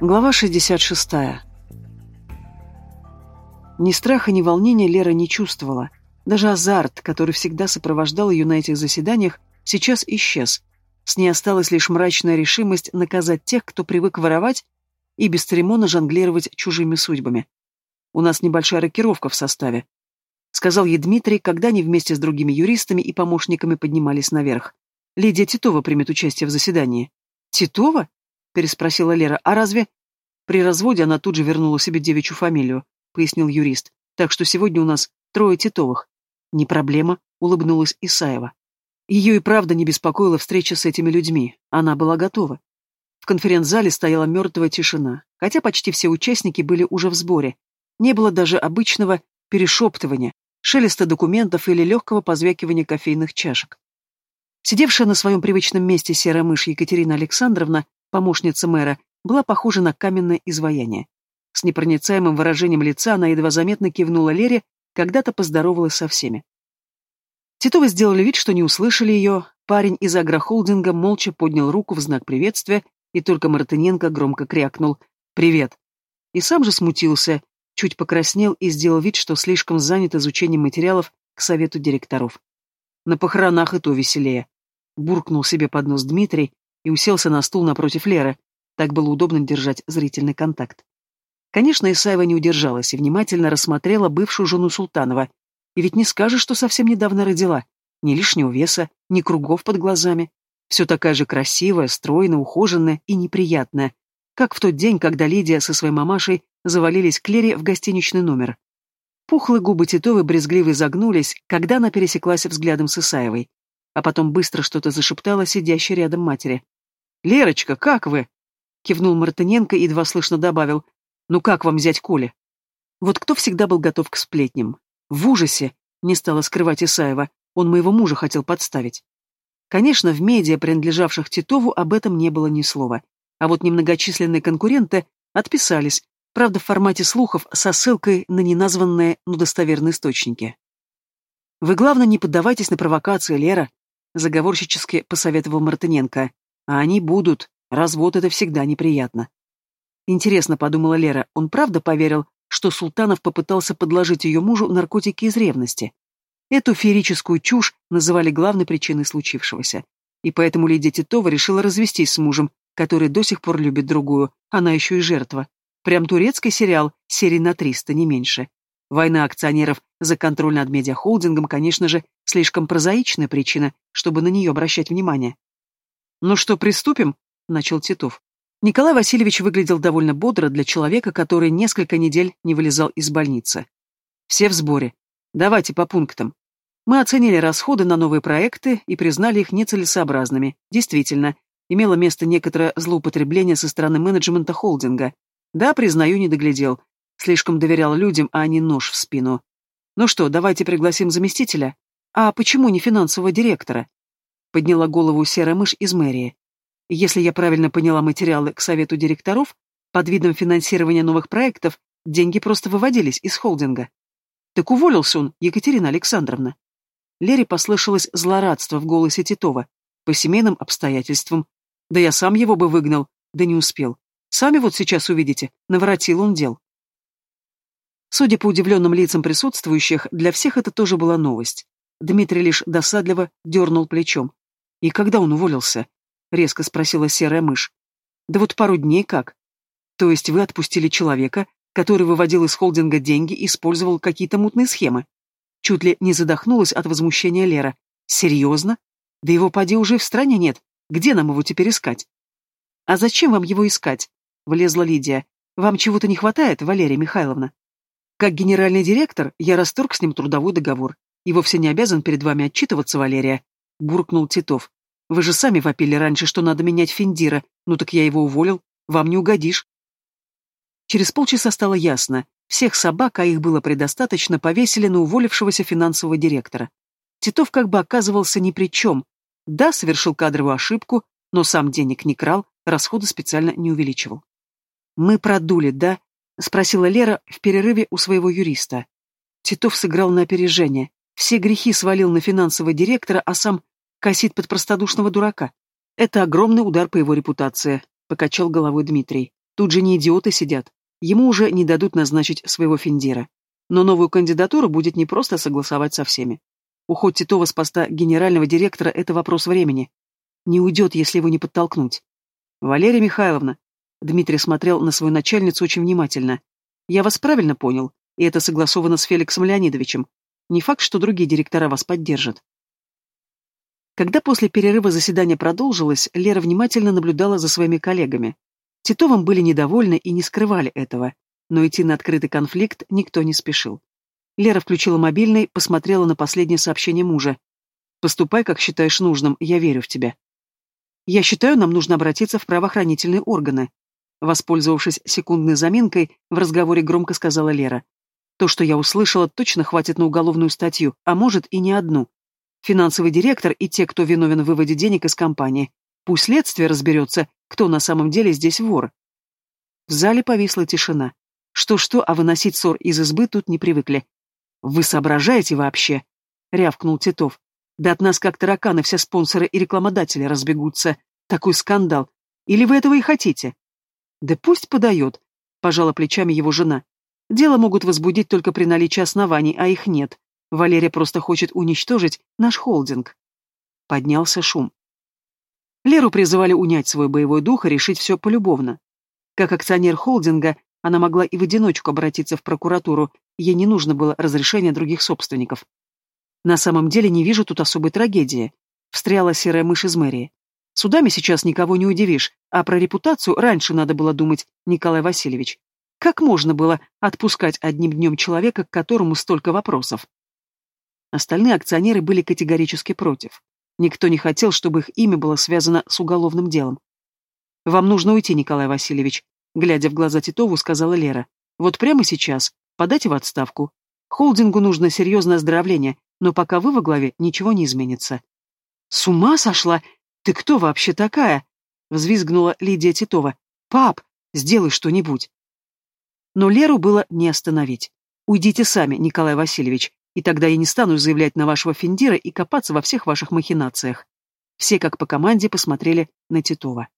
Глава 66. Ни страха, ни волнения Лера не чувствовала. Даже азарт, который всегда сопровождал ее на этих заседаниях, сейчас исчез. С ней осталась лишь мрачная решимость наказать тех, кто привык воровать и бесцеремонно жонглировать чужими судьбами. «У нас небольшая рокировка в составе», — сказал ей Дмитрий, когда они вместе с другими юристами и помощниками поднимались наверх. «Лидия Титова примет участие в заседании». «Титова?» Переспросила Лера. «А разве...» «При разводе она тут же вернула себе девичью фамилию», — пояснил юрист. «Так что сегодня у нас трое Титовых». «Не проблема», — улыбнулась Исаева. Ее и правда не беспокоила встреча с этими людьми. Она была готова. В конференц-зале стояла мертвая тишина, хотя почти все участники были уже в сборе. Не было даже обычного перешептывания, шелеста документов или легкого позвякивания кофейных чашек. Сидевшая на своем привычном месте серая мышь Екатерина Александровна помощница мэра, была похожа на каменное изваяние. С непроницаемым выражением лица она едва заметно кивнула Лере, когда-то поздоровалась со всеми. Титовы сделали вид, что не услышали ее, парень из агрохолдинга молча поднял руку в знак приветствия, и только Мартыненко громко крякнул «Привет!». И сам же смутился, чуть покраснел и сделал вид, что слишком занят изучением материалов к совету директоров. На похоронах и то веселее. Буркнул себе под нос Дмитрий, и уселся на стул напротив Леры. Так было удобно держать зрительный контакт. Конечно, Исаева не удержалась и внимательно рассмотрела бывшую жену Султанова. И ведь не скажешь, что совсем недавно родила. Ни лишнего веса, ни кругов под глазами. Все такая же красивая, стройная, ухоженная и неприятная. Как в тот день, когда Лидия со своей мамашей завалились к Лере в гостиничный номер. Пухлые губы Титовой брезгливо загнулись, когда она пересеклась взглядом с Исаевой. А потом быстро что-то зашептала сидящей рядом матери. «Лерочка, как вы?» — кивнул Мартыненко и едва слышно добавил. «Ну как вам взять Коля?» Вот кто всегда был готов к сплетням? В ужасе, не стала скрывать Исаева, он моего мужа хотел подставить. Конечно, в медиа, принадлежавших Титову, об этом не было ни слова. А вот немногочисленные конкуренты отписались, правда, в формате слухов со ссылкой на неназванные, но достоверные источники. «Вы, главное, не поддавайтесь на провокации, Лера», — заговорщически посоветовал Мартыненко. А они будут. Развод — это всегда неприятно. Интересно, подумала Лера, он правда поверил, что Султанов попытался подложить ее мужу наркотики из ревности? Эту феерическую чушь называли главной причиной случившегося. И поэтому Лидия Титова решила развестись с мужем, который до сих пор любит другую, она еще и жертва. Прям турецкий сериал, серии на 300, не меньше. Война акционеров за контроль над медиахолдингом, конечно же, слишком прозаичная причина, чтобы на нее обращать внимание. «Ну что, приступим?» — начал Титов. Николай Васильевич выглядел довольно бодро для человека, который несколько недель не вылезал из больницы. «Все в сборе. Давайте по пунктам. Мы оценили расходы на новые проекты и признали их нецелесообразными. Действительно, имело место некоторое злоупотребление со стороны менеджмента холдинга. Да, признаю, не доглядел. Слишком доверял людям, а не нож в спину. Ну что, давайте пригласим заместителя? А почему не финансового директора? Подняла голову серая мышь из мэрии. Если я правильно поняла материалы к совету директоров, под видом финансирования новых проектов деньги просто выводились из холдинга. Так уволился он, Екатерина Александровна. Лере послышалось злорадство в голосе Титова. По семейным обстоятельствам. Да я сам его бы выгнал, да не успел. Сами вот сейчас увидите, наворотил он дел. Судя по удивленным лицам присутствующих, для всех это тоже была новость. Дмитрий лишь досадливо дернул плечом. «И когда он уволился?» — резко спросила серая мышь. «Да вот пару дней как. То есть вы отпустили человека, который выводил из холдинга деньги и использовал какие-то мутные схемы?» Чуть ли не задохнулась от возмущения Лера. «Серьезно? Да его поди уже в стране нет. Где нам его теперь искать?» «А зачем вам его искать?» — влезла Лидия. «Вам чего-то не хватает, Валерия Михайловна?» «Как генеральный директор, я расторг с ним трудовой договор. И вовсе не обязан перед вами отчитываться, Валерия», — буркнул Титов. Вы же сами вопили раньше, что надо менять Финдира. Ну так я его уволил. Вам не угодишь. Через полчаса стало ясно. Всех собак, а их было предостаточно, повесили на уволившегося финансового директора. Титов как бы оказывался ни при чем. Да, совершил кадровую ошибку, но сам денег не крал, расходы специально не увеличивал. «Мы продули, да?» — спросила Лера в перерыве у своего юриста. Титов сыграл на опережение. Все грехи свалил на финансового директора, а сам косит под простодушного дурака. Это огромный удар по его репутации, покачал головой Дмитрий. Тут же не идиоты сидят. Ему уже не дадут назначить своего Финдира. Но новую кандидатуру будет не просто согласовать со всеми. Уход Титова с поста генерального директора – это вопрос времени. Не уйдет, если его не подтолкнуть. Валерия Михайловна. Дмитрий смотрел на свою начальницу очень внимательно. Я вас правильно понял, и это согласовано с Феликсом Леонидовичем. Не факт, что другие директора вас поддержат. Когда после перерыва заседание продолжилось, Лера внимательно наблюдала за своими коллегами. Титовым были недовольны и не скрывали этого, но идти на открытый конфликт никто не спешил. Лера включила мобильный, посмотрела на последнее сообщение мужа. «Поступай, как считаешь нужным, я верю в тебя». «Я считаю, нам нужно обратиться в правоохранительные органы», воспользовавшись секундной заминкой, в разговоре громко сказала Лера. «То, что я услышала, точно хватит на уголовную статью, а может и не одну финансовый директор и те, кто виновен в выводе денег из компании. Пусть следствие разберется, кто на самом деле здесь вор. В зале повисла тишина. Что-что, а выносить ссор из избы тут не привыкли. «Вы соображаете вообще?» — рявкнул Титов. «Да от нас как тараканы все спонсоры и рекламодатели разбегутся. Такой скандал. Или вы этого и хотите?» «Да пусть подает», — пожала плечами его жена. «Дело могут возбудить только при наличии оснований, а их нет. Валерия просто хочет уничтожить наш холдинг. Поднялся шум. Леру призывали унять свой боевой дух и решить все полюбовно. Как акционер холдинга, она могла и в одиночку обратиться в прокуратуру, ей не нужно было разрешения других собственников. На самом деле не вижу тут особой трагедии. Встряла серая мышь из мэрии. Судами сейчас никого не удивишь, а про репутацию раньше надо было думать, Николай Васильевич. Как можно было отпускать одним днем человека, к которому столько вопросов? Остальные акционеры были категорически против. Никто не хотел, чтобы их имя было связано с уголовным делом. «Вам нужно уйти, Николай Васильевич», — глядя в глаза Титову, сказала Лера. «Вот прямо сейчас. Подайте в отставку. Холдингу нужно серьезное оздоровление, но пока вы во главе, ничего не изменится». «С ума сошла? Ты кто вообще такая?» — взвизгнула Лидия Титова. «Пап, сделай что-нибудь». Но Леру было не остановить. «Уйдите сами, Николай Васильевич и тогда я не стану заявлять на вашего Финдира и копаться во всех ваших махинациях. Все, как по команде, посмотрели на Титова.